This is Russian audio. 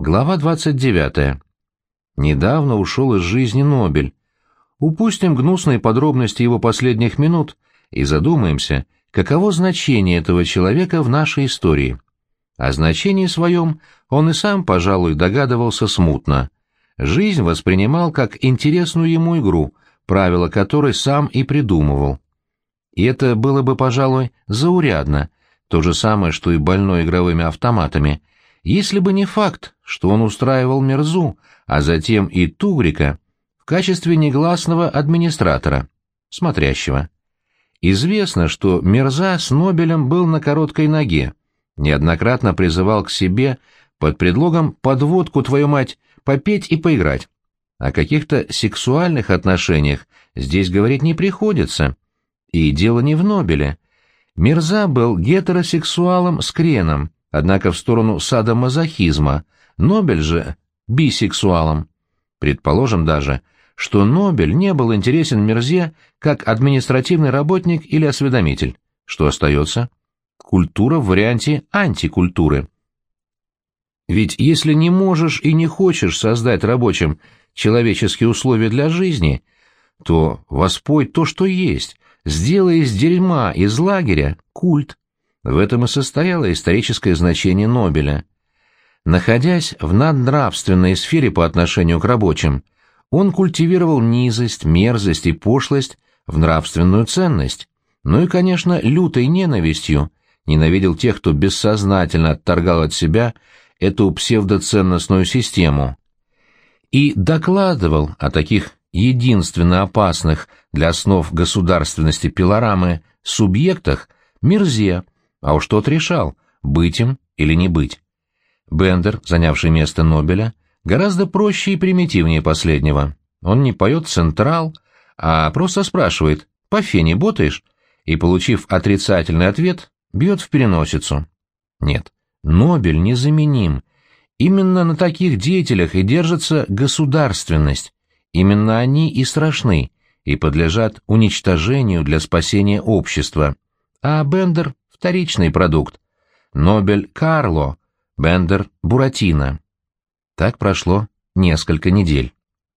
Глава 29. Недавно ушел из жизни Нобель. Упустим гнусные подробности его последних минут и задумаемся, каково значение этого человека в нашей истории. О значении своем он и сам, пожалуй, догадывался смутно. Жизнь воспринимал как интересную ему игру, правила которой сам и придумывал. И это было бы, пожалуй, заурядно, то же самое, что и больной игровыми автоматами — если бы не факт, что он устраивал Мерзу, а затем и Тугрика в качестве негласного администратора, смотрящего. Известно, что Мерза с Нобелем был на короткой ноге, неоднократно призывал к себе под предлогом «подводку, твою мать, попеть и поиграть». О каких-то сексуальных отношениях здесь говорить не приходится. И дело не в Нобеле. Мирза был гетеросексуалом с креном, однако в сторону садомазохизма, Нобель же — бисексуалом. Предположим даже, что Нобель не был интересен Мерзе как административный работник или осведомитель. Что остается? Культура в варианте антикультуры. Ведь если не можешь и не хочешь создать рабочим человеческие условия для жизни, то воспой то, что есть, сделай из дерьма, из лагеря, культ. В этом и состояло историческое значение Нобеля. Находясь в наднравственной сфере по отношению к рабочим, он культивировал низость, мерзость и пошлость в нравственную ценность, ну и, конечно, лютой ненавистью ненавидел тех, кто бессознательно отторгал от себя эту псевдоценностную систему. И докладывал о таких единственно опасных для основ государственности пилорамы субъектах Мирзе, а уж тот решал, быть им или не быть. Бендер, занявший место Нобеля, гораздо проще и примитивнее последнего. Он не поет «Централ», а просто спрашивает «По фене ботаешь?» и, получив отрицательный ответ, бьет в переносицу. Нет, Нобель незаменим. Именно на таких деятелях и держится государственность. Именно они и страшны, и подлежат уничтожению для спасения общества. А Бендер вторичный продукт. Нобель Карло, Бендер Буратино. Так прошло несколько недель.